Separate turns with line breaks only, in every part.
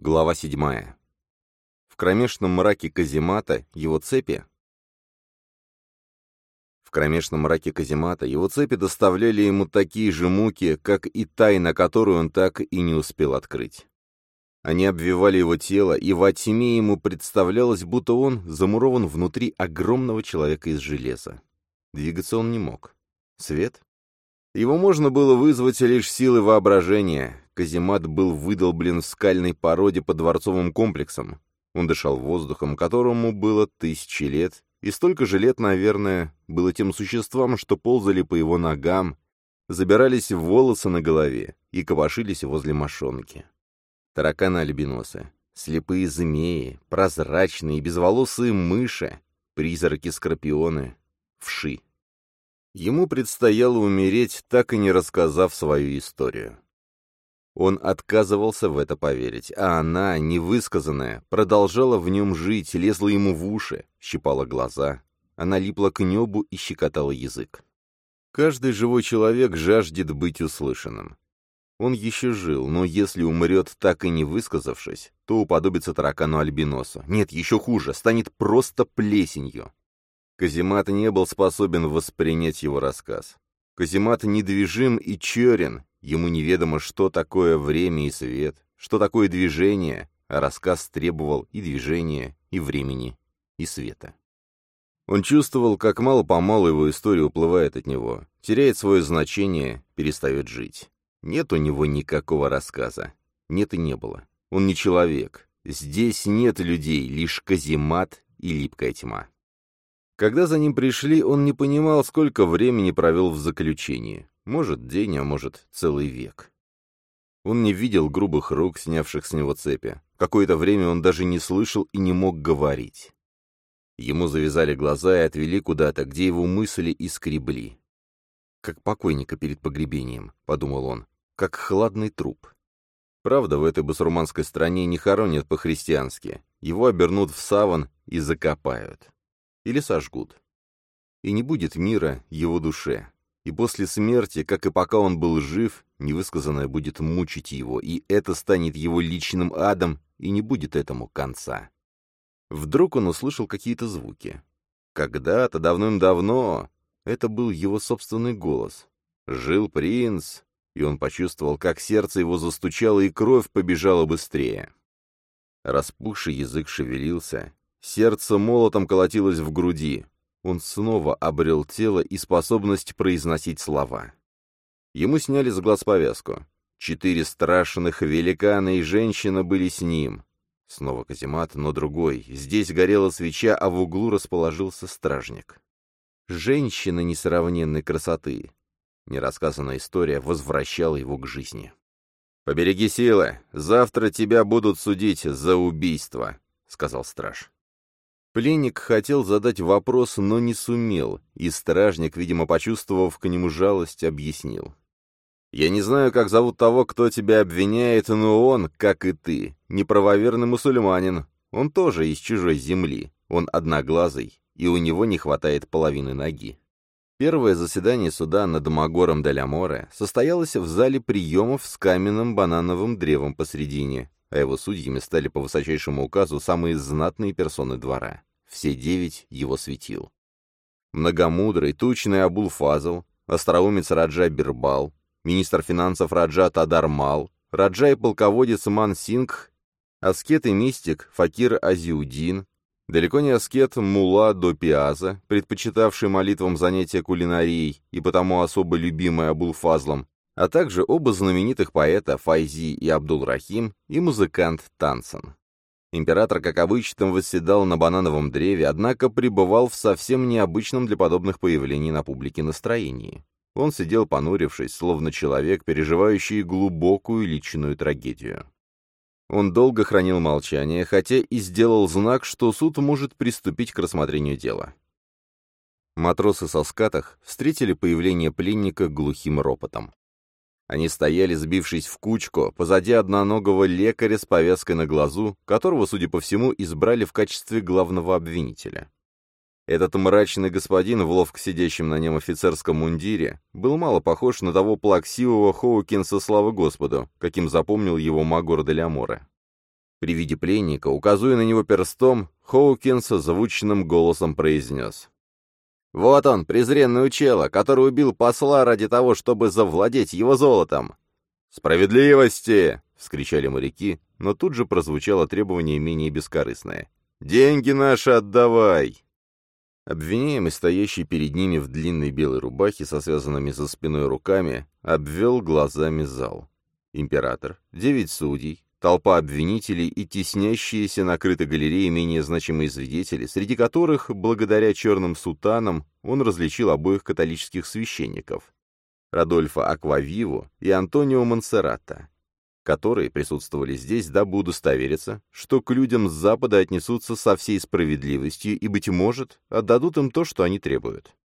Глава седьмая. В кромешном мраке каземата его цепи... В кромешном мраке каземата его цепи доставляли ему такие же муки, как и тайна, которую он так и не успел открыть. Они обвивали его тело, и во тьме ему представлялось, будто он замурован внутри огромного человека из железа. Двигаться он не мог. Свет? Его можно было вызвать лишь силой воображения. Каземат был выдолблен в скальной породе под дворцовым комплексом. Он дышал воздухом, которому было тысячи лет, и столько же лет, наверное, было тем существам, что ползали по его ногам, забирались в волосы на голове и копошились возле мошонки. Тараканы-альбиносы, слепые змеи, прозрачные безволосые мыши, призраки-скорпионы, вши. Ему предстояло умереть, так и не рассказав свою историю. Он отказывался в это поверить, а она, невысказанная, продолжала в нем жить, лезла ему в уши, щипала глаза. Она липла к небу и щекотала язык. Каждый живой человек жаждет быть услышанным. Он еще жил, но если умрет, так и не высказавшись, то уподобится таракану-альбиносу. Нет, еще хуже, станет просто плесенью. Казимат не был способен воспринять его рассказ. Казимат недвижим и черен, ему неведомо, что такое время и свет, что такое движение, а рассказ требовал и движения, и времени, и света. Он чувствовал, как мало-помалу его история уплывает от него, теряет свое значение, перестает жить. Нет у него никакого рассказа. Нет и не было. Он не человек. Здесь нет людей, лишь каземат и липкая тьма. Когда за ним пришли, он не понимал, сколько времени провел в заключении. Может, день, а может, целый век. Он не видел грубых рук, снявших с него цепи. Какое-то время он даже не слышал и не мог говорить. Ему завязали глаза и отвели куда-то, где его мысли искребли. «Как покойника перед погребением», — подумал он, — «как хладный труп». Правда, в этой басурманской стране не хоронят по-христиански. Его обернут в саван и закопают или сожгут. И не будет мира его душе. И после смерти, как и пока он был жив, невысказанное будет мучить его, и это станет его личным адом, и не будет этому конца. Вдруг он услышал какие-то звуки. Когда-то, давным-давно, это был его собственный голос. Жил принц, и он почувствовал, как сердце его застучало, и кровь побежала быстрее. Распухший язык шевелился, Сердце молотом колотилось в груди. Он снова обрел тело и способность произносить слова. Ему сняли с глаз повязку. Четыре страшных великана и женщина были с ним. Снова каземат, но другой. Здесь горела свеча, а в углу расположился стражник. Женщина несравненной красоты. Нерассказанная история возвращала его к жизни. «Побереги силы. Завтра тебя будут судить за убийство», — сказал страж. Пленник хотел задать вопрос, но не сумел, и стражник, видимо, почувствовав к нему жалость, объяснил. «Я не знаю, как зовут того, кто тебя обвиняет, но он, как и ты, неправоверный мусульманин. Он тоже из чужой земли, он одноглазый, и у него не хватает половины ноги». Первое заседание суда над Магором де Море состоялось в зале приемов с каменным банановым древом посредине, а его судьями стали по высочайшему указу самые знатные персоны двора все девять его светил. Многомудрый, тучный Абул-Фазл, остроумец Раджа Бирбал, министр финансов Раджа Тадар Мал, Раджа и полководец Ман Сингх, аскет и мистик Факир Азиудин, далеко не аскет Мула до Пиаза, предпочитавший молитвам занятия кулинарией и потому особо любимый Абул-Фазлом, а также оба знаменитых поэта Файзи и Абдул-Рахим и музыкант Тансон. Император, как обычно, восседал на банановом древе, однако пребывал в совсем необычном для подобных появлений на публике настроении. Он сидел понурившись, словно человек, переживающий глубокую личную трагедию. Он долго хранил молчание, хотя и сделал знак, что суд может приступить к рассмотрению дела. Матросы со скатах встретили появление пленника глухим ропотом. Они стояли, сбившись в кучку, позади одноногого лекаря с повязкой на глазу, которого, судя по всему, избрали в качестве главного обвинителя. Этот мрачный господин в ловко сидящем на нем офицерском мундире был мало похож на того плаксивого Хоукинса славы Господу, каким запомнил его Магор де Ляморе. При виде пленника, указывая на него перстом, Хоукинс звучным голосом произнес. «Вот он, презренный учела, который убил посла ради того, чтобы завладеть его золотом!» «Справедливости!» — вскричали моряки, но тут же прозвучало требование менее бескорыстное. «Деньги наши отдавай!» Обвиняемый, стоящий перед ними в длинной белой рубахе со связанными за спиной руками, обвел глазами зал. Император, девять судей, толпа обвинителей и теснящиеся на крытой галерее менее значимые свидетели, среди которых, благодаря черным сутанам, он различил обоих католических священников — Радольфа Аквавиву и Антонио Монсеррата которые присутствовали здесь, дабы удостовериться, что к людям с Запада отнесутся со всей справедливостью и, быть может, отдадут им то, что они требуют.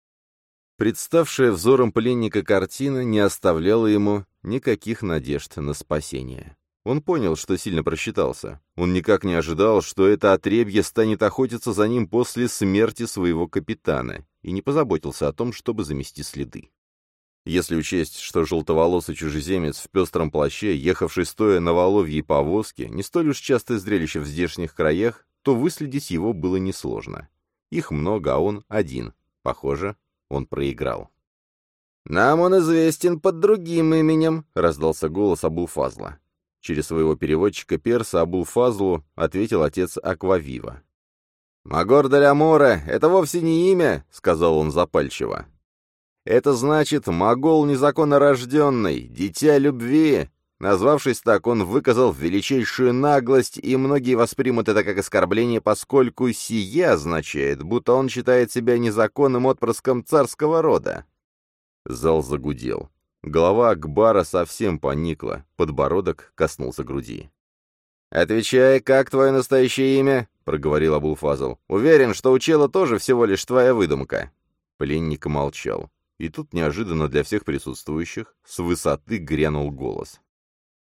Представшая взором пленника картина не оставляла ему никаких надежд на спасение. Он понял, что сильно просчитался. Он никак не ожидал, что это отребье станет охотиться за ним после смерти своего капитана, и не позаботился о том, чтобы замести следы. Если учесть, что желтоволосый чужеземец в пестром плаще, ехавший стоя на воловьей повозке, не столь уж частое зрелище в здешних краях, то выследить его было несложно. Их много, а он один. Похоже, он проиграл.
«Нам он известен под другим именем», — раздался голос Абулфазла.
Через своего переводчика перса Абулфазлу ответил отец Аквавива.
«Магор де Амора — это вовсе не имя», — сказал он запальчиво. Это значит «могол незаконно рожденный», «дитя любви». Назвавшись так, он выказал величайшую наглость, и многие воспримут это как оскорбление, поскольку сие означает, будто он считает себя незаконным отпрыском царского рода.
Зал загудел. Голова Акбара совсем поникла, подбородок коснулся груди.
«Отвечай, как твое настоящее имя?» — проговорил Абулфазл. «Уверен, что учела тоже всего лишь твоя выдумка».
Пленник молчал. И тут неожиданно для всех присутствующих с высоты грянул голос.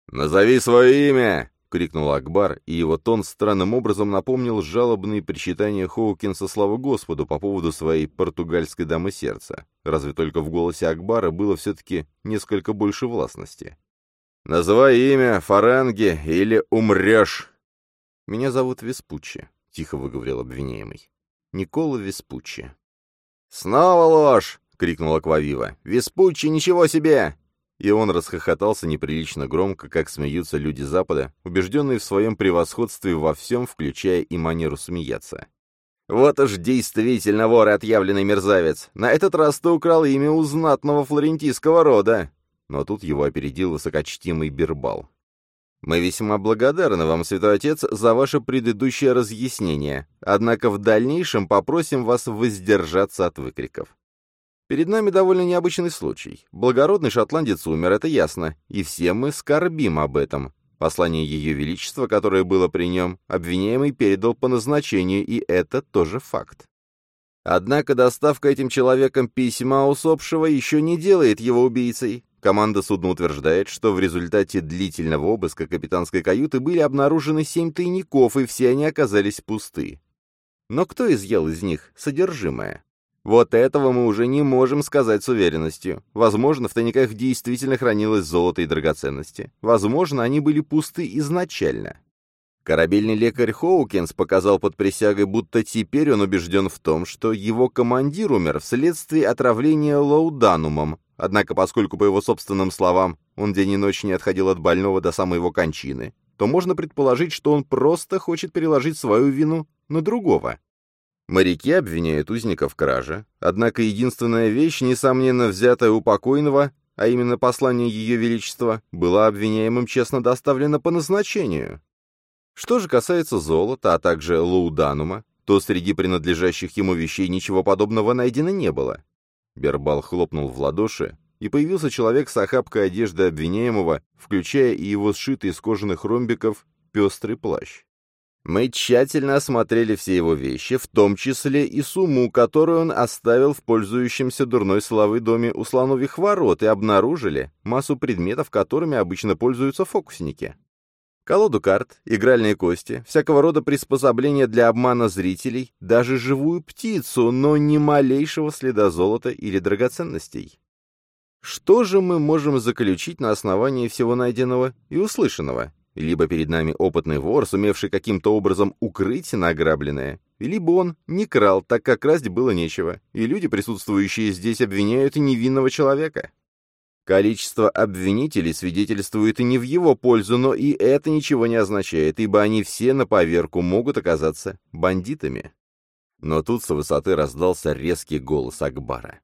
«Назови свое имя!» — крикнул Акбар, и его тон странным образом напомнил жалобные причитания Хоукинса славы Господу по поводу своей португальской дамы сердца, разве только в голосе Акбара было все-таки несколько больше властности. «Называй имя, фаранги, или умрешь!»
«Меня зовут Веспуччи», — тихо выговорил обвиняемый. «Никола Веспуччи».
«Снова ложь!» — крикнул Аквавива. «Веспуччи, ничего себе!» И он расхохотался неприлично громко, как смеются люди Запада, убежденные в своем превосходстве во всем, включая и манеру смеяться. «Вот уж действительно вор и отъявленный мерзавец! На этот раз ты украл имя у знатного флорентийского рода!» Но тут его опередил высокочтимый Бербал. «Мы весьма благодарны вам, Святой Отец, за ваше предыдущее разъяснение, однако в дальнейшем попросим вас воздержаться от выкриков. Перед нами довольно необычный случай. Благородный шотландец умер, это ясно, и все мы скорбим об этом. Послание Ее Величества, которое было при нем, обвиняемый передал по назначению, и это тоже факт. Однако доставка этим человеком письма усопшего еще не делает его убийцей. Команда судна утверждает, что в результате длительного обыска капитанской каюты были обнаружены семь тайников, и все они оказались пусты. Но кто изъял из них содержимое? Вот этого мы уже не можем сказать с уверенностью. Возможно, в тайниках действительно хранилось золото и драгоценности. Возможно, они были пусты изначально. Корабельный лекарь Хоукинс показал под присягой, будто теперь он убежден в том, что его командир умер вследствие отравления лауданумом, однако поскольку, по его собственным словам, он день и ночь не отходил от больного до самой его кончины, то можно предположить, что он просто хочет переложить свою вину на другого. Моряки обвиняют узника в краже, однако единственная вещь, несомненно взятая у покойного, а именно послание Ее Величества, была обвиняемым честно доставлена по назначению. Что же касается золота, а также лауданума, то среди принадлежащих ему вещей ничего подобного найдено не было. Бербал хлопнул в ладоши, и появился человек с охапкой одежды обвиняемого, включая и его сшитый из кожаных ромбиков пестрый плащ. Мы тщательно осмотрели все его вещи, в том числе и сумму, которую он оставил в пользующемся дурной славой доме у слоновьих ворот, и обнаружили массу предметов, которыми обычно пользуются фокусники. Колоду карт, игральные кости, всякого рода приспособления для обмана зрителей, даже живую птицу, но ни малейшего следа золота или драгоценностей. Что же мы можем заключить на основании всего найденного и услышанного? Либо перед нами опытный вор, сумевший каким-то образом укрыть награбленное, либо он не крал, так как красть было нечего, и люди, присутствующие здесь, обвиняют невинного человека. Количество обвинителей свидетельствует и не в его пользу, но и это ничего не означает, ибо они все на поверку могут оказаться бандитами. Но тут со высоты раздался резкий голос Акбара.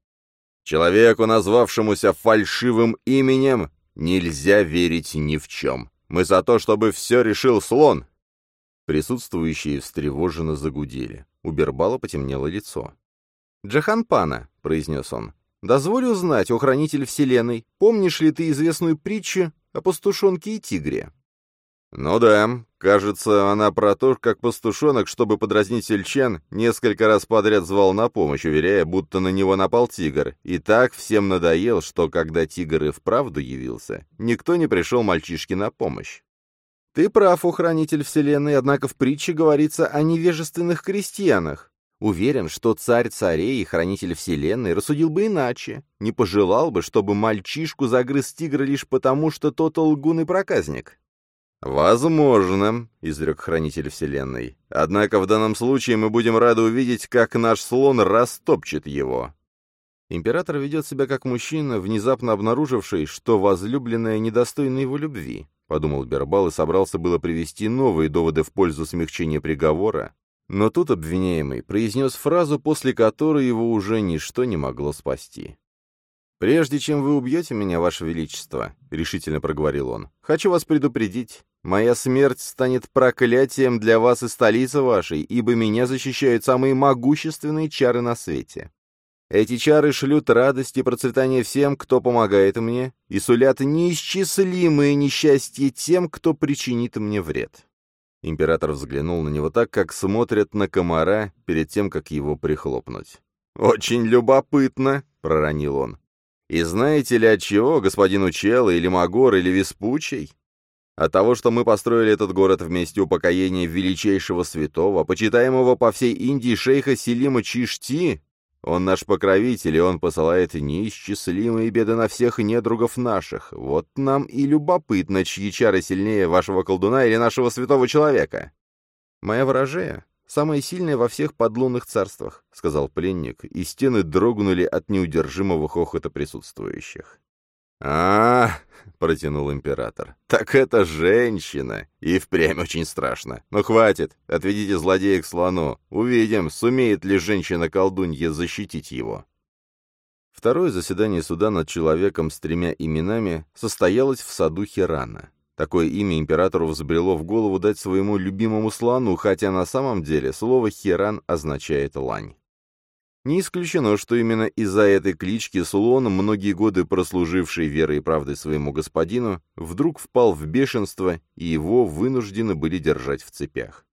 «Человеку, назвавшемуся фальшивым именем, нельзя верить ни в чем. Мы за то, чтобы все решил слон!» Присутствующие встревоженно загудели. У Бербала потемнело лицо. «Джахан Пана», — произнес он, — «дозволь узнать, о вселенной, помнишь ли ты известную притчу о пастушонке и тигре?» «Ну да, кажется, она про то, как пастушонок, чтобы подразнить сельчан, несколько раз подряд звал на помощь, уверяя, будто на него напал тигр, и так всем надоел, что когда тигр и вправду явился, никто не пришел мальчишке на помощь. Ты прав, ухранитель вселенной, однако в притче говорится о невежественных крестьянах. Уверен, что царь царей и хранитель вселенной рассудил бы иначе, не пожелал бы, чтобы мальчишку загрыз тигр лишь потому, что тот лгун и проказник. «Возможно», — изрек Хранитель Вселенной. «Однако в данном случае мы будем рады увидеть, как наш слон растопчет его». Император ведет себя как мужчина, внезапно обнаруживший, что возлюбленная недостойна его любви, — подумал Бербал и собрался было привести новые доводы в пользу смягчения приговора, но тут обвиняемый произнес фразу, после которой его уже ничто не могло спасти. «Прежде чем вы убьете меня, Ваше Величество», — решительно проговорил он, — «хочу вас предупредить. Моя смерть станет проклятием для вас и столицы вашей, ибо меня защищают самые могущественные чары на свете. Эти чары шлют радость и процветание всем, кто помогает мне, и сулят неисчислимые несчастья тем, кто причинит мне вред». Император взглянул на него так, как смотрят на комара перед тем, как его прихлопнуть. «Очень любопытно», — проронил он. «И знаете ли от чего, господин Учела, или Магор, или Веспучий? От того, что мы построили этот город вместе упокоения величайшего святого, почитаемого по всей Индии шейха Селима Чишти, он наш покровитель, и он посылает неисчислимые беды на всех недругов наших. Вот нам и любопытно, чьи чары сильнее вашего колдуна или нашего святого человека. Моя ворожея, самая сильная во всех подлунных царствах», — сказал пленник, и стены дрогнули от неудержимого хохота присутствующих. А, протянул император. «Так это женщина! И впрямь очень страшно. Но хватит, отведите злодея к слону. Увидим, сумеет ли женщина-колдунья защитить его». Второе заседание суда над человеком с тремя именами состоялось в саду Хирана. Такое имя императору взбрело в голову дать своему любимому слону, хотя на самом деле слово «хиран» означает «лань». Не исключено, что именно из-за этой клички слон, многие годы прослуживший верой и правдой своему господину, вдруг впал в бешенство, и его вынуждены были держать в цепях.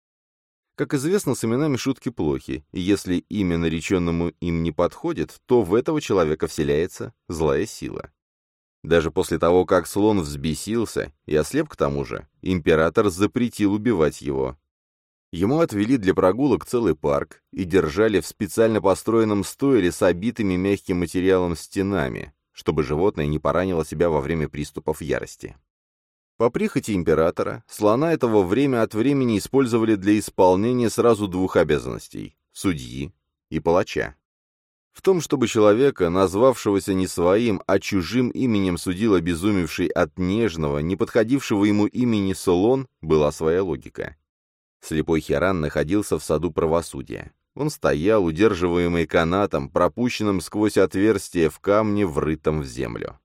Как известно, с именами шутки плохи, и если имя нареченному им не подходит, то в этого человека вселяется злая сила. Даже после того, как слон взбесился и ослеп к тому же, император запретил убивать его, Ему отвели для прогулок целый парк и держали в специально построенном стойле с обитыми мягким материалом стенами, чтобы животное не поранило себя во время приступов ярости. По прихоти императора, слона этого время от времени использовали для исполнения сразу двух обязанностей — судьи и палача. В том, чтобы человека, назвавшегося не своим, а чужим именем судил обезумевший от нежного, не подходившего ему имени Солон, была своя логика. Слепой Херан находился в саду правосудия. Он стоял, удерживаемый канатом, пропущенным сквозь отверстие в камне, врытом в землю.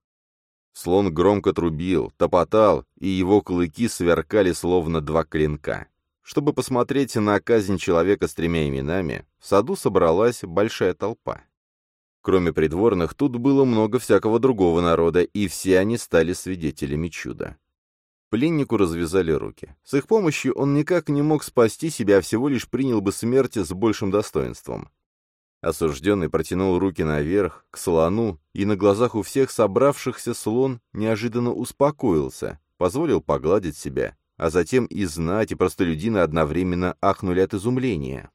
Слон громко трубил, топотал, и его клыки сверкали словно два клинка. Чтобы посмотреть на казнь человека с тремя именами, в саду собралась большая толпа. Кроме придворных, тут было много всякого другого народа, и все они стали свидетелями чуда. Пленнику развязали руки. С их помощью он никак не мог спасти себя, а всего лишь принял бы смерть с большим достоинством. Осужденный протянул руки наверх, к слону, и на глазах у всех собравшихся слон неожиданно успокоился, позволил погладить себя, а затем и знать, и простолюдины одновременно ахнули от изумления.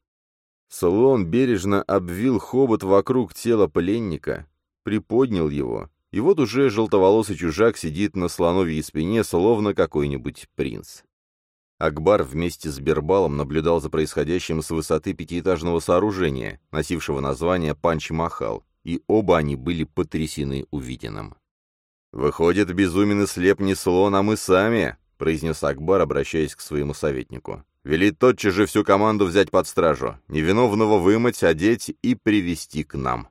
Слон бережно обвил хобот вокруг тела пленника, приподнял его и вот уже желтоволосый чужак сидит на слоновьей спине, словно какой-нибудь принц. Акбар вместе с Бербалом наблюдал за происходящим с высоты пятиэтажного сооружения, носившего название Панч-Махал, и оба они были потрясены увиденным. «Выходит, безумен и слеп не слон, а мы сами», — произнес Акбар, обращаясь к своему советнику. «Вели тотчас же всю команду взять под стражу, невиновного вымыть, одеть и привести к нам».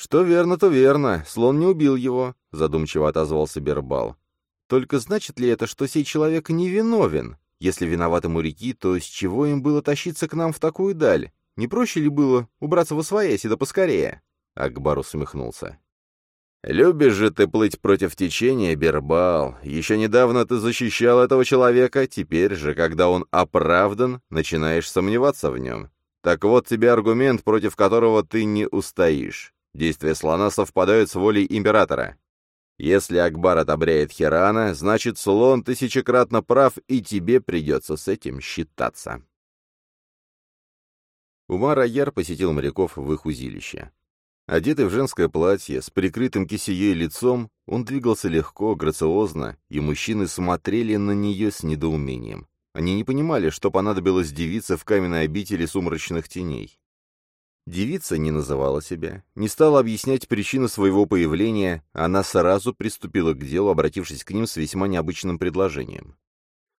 «Что верно, то верно. Слон не убил его», — задумчиво отозвался Бербал. «Только значит ли это, что сей человек невиновен? Если виноваты моряки, то с чего им было тащиться к нам в такую даль? Не проще ли было убраться во свояси да поскорее?» Акбар усмехнулся. «Любишь же ты плыть против течения, Бербал. Еще недавно ты защищал этого человека, теперь же, когда он оправдан, начинаешь сомневаться в нем. Так вот тебе аргумент, против которого ты не устоишь. Действия слона совпадают с волей императора. Если Акбар одобряет Хирана, значит, слон тысячекратно прав, и тебе придется с этим считаться». Умар Аяр посетил моряков в их узилище. Одетый в женское платье, с прикрытым кисеей лицом, он двигался легко, грациозно, и мужчины смотрели на нее с недоумением. Они не понимали, что понадобилось девице в каменной обители сумрачных теней. Девица не называла себя, не стала объяснять причину своего появления, она сразу приступила к делу, обратившись к ним с весьма необычным предложением.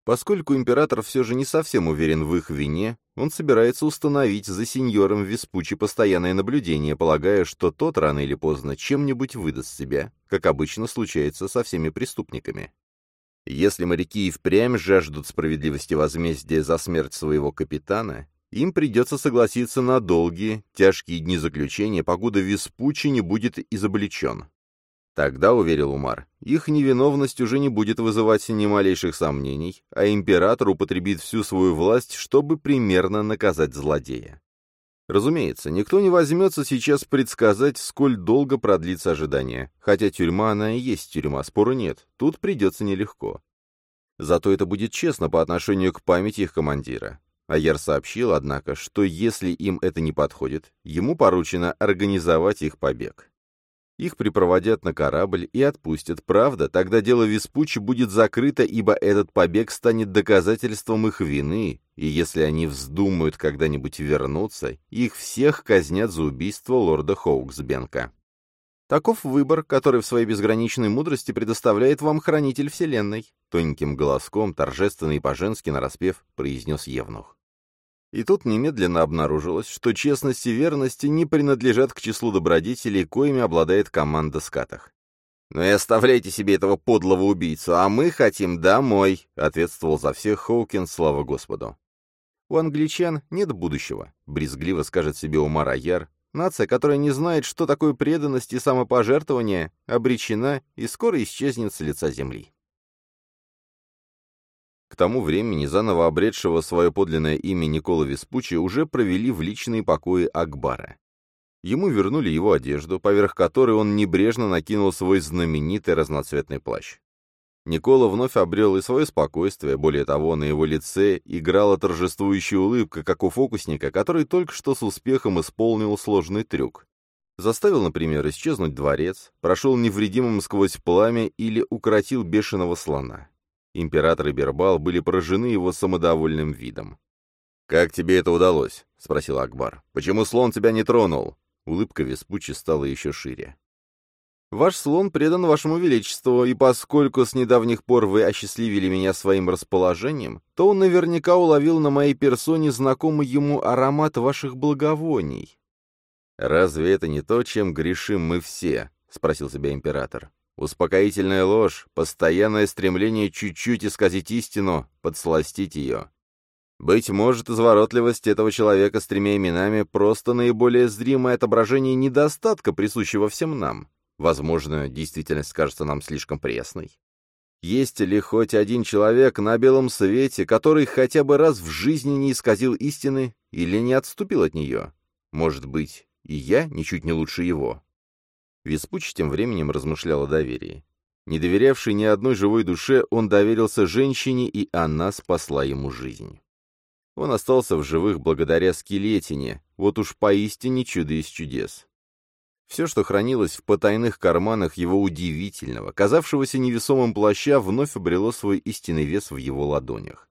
Поскольку император все же не совсем уверен в их вине, он собирается установить за сеньором Веспучи постоянное наблюдение, полагая, что тот рано или поздно чем-нибудь выдаст себя, как обычно случается со всеми преступниками. Если моряки и впрямь жаждут справедливости возмездия за смерть своего капитана, им придется согласиться на долгие, тяжкие дни заключения, покуда Веспучи не будет изобличен. Тогда, уверил Умар, их невиновность уже не будет вызывать ни малейших сомнений, а император употребит всю свою власть, чтобы примерно наказать злодея. Разумеется, никто не возьмется сейчас предсказать, сколь долго продлится ожидание, хотя тюрьма она и есть тюрьма, спору нет, тут придется нелегко. Зато это будет честно по отношению к памяти их командира. Аяр сообщил, однако, что если им это не подходит, ему поручено организовать их побег. Их припроводят на корабль и отпустят. Правда, тогда дело Веспуччи будет закрыто, ибо этот побег станет доказательством их вины, и если они вздумают когда-нибудь вернуться, их всех казнят за убийство лорда Хоуксбенка. Таков выбор, который в своей безграничной мудрости предоставляет вам Хранитель Вселенной, тоненьким голоском, торжественно и по-женски нараспев, произнес Евнух. И тут немедленно обнаружилось, что честность и верность не принадлежат к числу добродетелей, коими обладает команда скатах. «Ну и оставляйте себе этого подлого убийцу, а мы хотим домой», — ответствовал за всех Хоукин, слава Господу. «У англичан нет будущего», — брезгливо скажет себе Умар Аяр, нация, которая не знает, что такое преданность и самопожертвование, обречена и скоро исчезнет с лица земли. К тому времени заново обретшего свое подлинное имя Никола Веспуччи уже провели в личные покои Акбара. Ему вернули его одежду, поверх которой он небрежно накинул свой знаменитый разноцветный плащ. Никола вновь обрел и свое спокойствие, более того, на его лице играла торжествующая улыбка, как у фокусника, который только что с успехом исполнил сложный трюк. Заставил, например, исчезнуть дворец, прошел невредимым сквозь пламя или укротил бешеного слона. Император и Бербал были поражены его самодовольным видом. «Как тебе это удалось?» — спросил Акбар. «Почему слон тебя не тронул?» Улыбка Веспуччи стала еще шире. «Ваш слон предан вашему величеству, и поскольку с недавних пор вы осчастливили меня своим расположением, то он наверняка уловил на моей персоне знакомый ему аромат ваших благовоний». «Разве это не то, чем грешим мы все?» — спросил себя император. Успокоительная ложь, постоянное стремление чуть-чуть исказить истину, подсластить ее. Быть может, изворотливость этого человека с тремя именами просто наиболее зримое отображение недостатка, присущего всем нам. Возможно, действительность кажется нам слишком пресной. Есть ли хоть один человек на белом свете, который хотя бы раз в жизни не исказил истины или не отступил от нее? Может быть, и я ничуть не лучше его. Веспуч тем временем размышлял о доверии. Не доверявший ни одной живой душе, он доверился женщине, и она спасла ему жизнь. Он остался в живых благодаря скелетине, вот уж поистине чудо из чудес. Все, что хранилось в потайных карманах его удивительного, казавшегося невесомым плаща, вновь обрело свой истинный вес в его ладонях.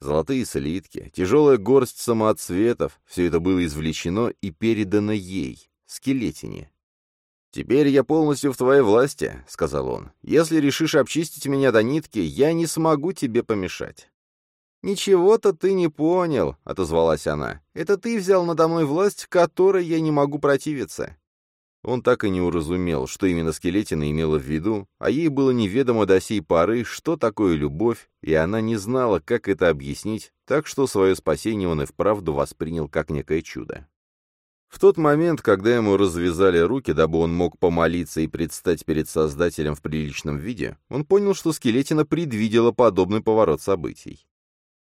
Золотые слитки, тяжелая горсть самоотцветов — все это было извлечено и передано ей, скелетине. «Теперь я полностью в твоей власти», — сказал он. «Если решишь обчистить меня до нитки, я не смогу тебе помешать». «Ничего-то ты не понял», — отозвалась она. «Это ты взял надо мной власть, которой я не могу противиться». Он так и не уразумел, что именно Скелетина имела в виду, а ей было неведомо до сей поры, что такое любовь, и она не знала, как это объяснить, так что свое спасение он и вправду воспринял как некое чудо. В тот момент, когда ему развязали руки, дабы он мог помолиться и предстать перед Создателем в приличном виде, он понял, что Скелетина предвидела подобный поворот событий.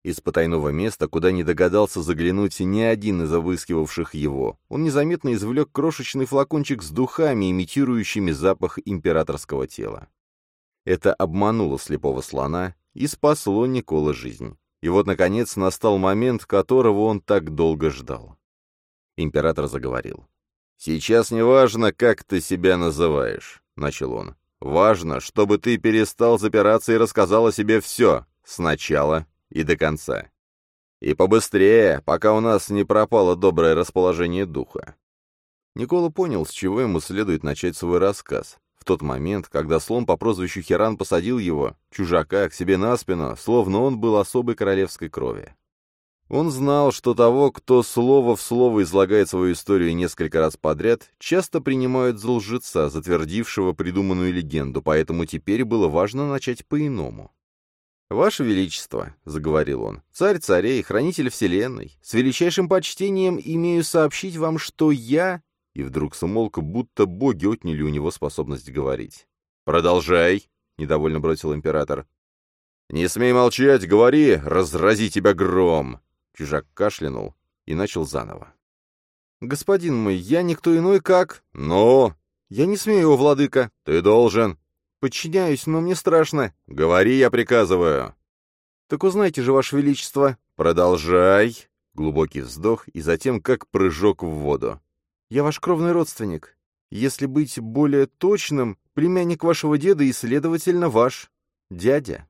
Из потайного места, куда не догадался заглянуть ни один из обыскивавших его, он незаметно извлек крошечный флакончик с духами, имитирующими запах императорского тела. Это обмануло слепого слона и спасло Никола жизнь. И вот, наконец, настал момент, которого он так долго ждал. Император заговорил. «Сейчас не важно, как ты себя называешь», — начал он. «Важно, чтобы ты перестал запираться и рассказал о себе все, сначала и до конца. И побыстрее, пока у нас не пропало доброе расположение духа». Никола понял, с чего ему следует начать свой рассказ. В тот момент, когда слон по прозвищу Херан посадил его, чужака, к себе на спину, словно он был особой королевской крови. Он знал, что того, кто слово в слово излагает свою историю несколько раз подряд, часто принимают за лжеца, затвердившего придуманную легенду, поэтому теперь было важно начать по-иному. «Ваше Величество», — заговорил он, — «царь царей, хранитель вселенной, с величайшим почтением имею сообщить вам, что я...» И вдруг смолк, будто боги отняли у него способность говорить. «Продолжай», — недовольно бросил император. «Не смей молчать, говори, разрази тебя гром!» Чужак кашлянул и начал заново. «Господин мой, я никто иной, как...» «Но...» «Я не смею, владыка». «Ты должен...» «Подчиняюсь, но мне страшно». «Говори, я приказываю». «Так узнайте же, Ваше Величество». «Продолжай». Глубокий вздох и затем как прыжок в воду. «Я ваш кровный родственник. Если быть более точным, племянник вашего деда и, следовательно, ваш дядя».